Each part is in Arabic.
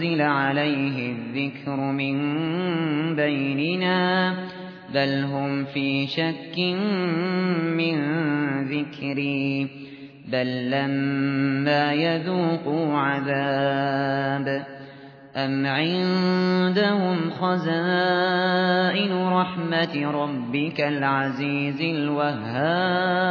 أأنزل عليه الذكر من بيننا بل هم في شك من ذكري بل لما يذوقوا عذاب أم عندهم خزائن رحمة ربك العزيز الوهاب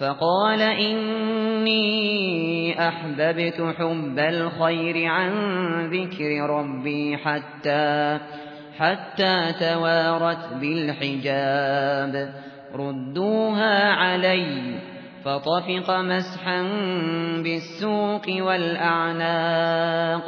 فقال إني أحببت حب الخير عن ذكر ربي حتى حتى توارت بالحجاب. ردوها علي فطفق مسحا بالسوق والأعناق.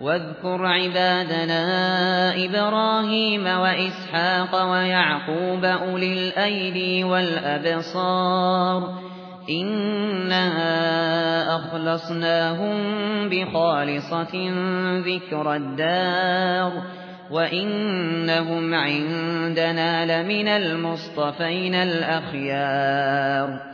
واذكر عبادنا إبراهيم وإسحاق ويعقوب أولي الأيدي والأبصار إنا أخلصناهم بخالصة ذكر الدار وإنهم عندنا لمن المصطفين الأخيار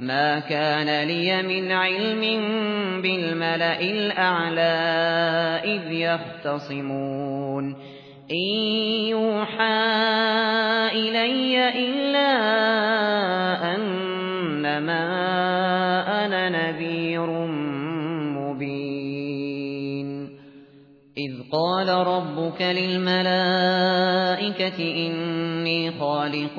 ما كان لي من علم بالملأ الأعلى إذ يختصمون إن يوحى إلي إلا أنما أنا نذير مبين إذ قال ربك للملائكة إني خالق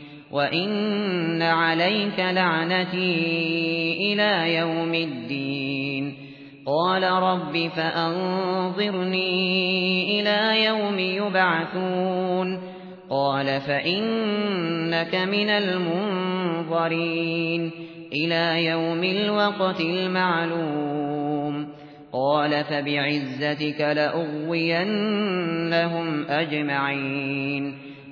وإن عليك لعنتي إلى يوم الدين قال رب فأنظرني إلى يوم يبعثون قال فإنك من المنظرين إلى يوم الوقت المعلوم قال فبعزتك لأغوينهم أجمعين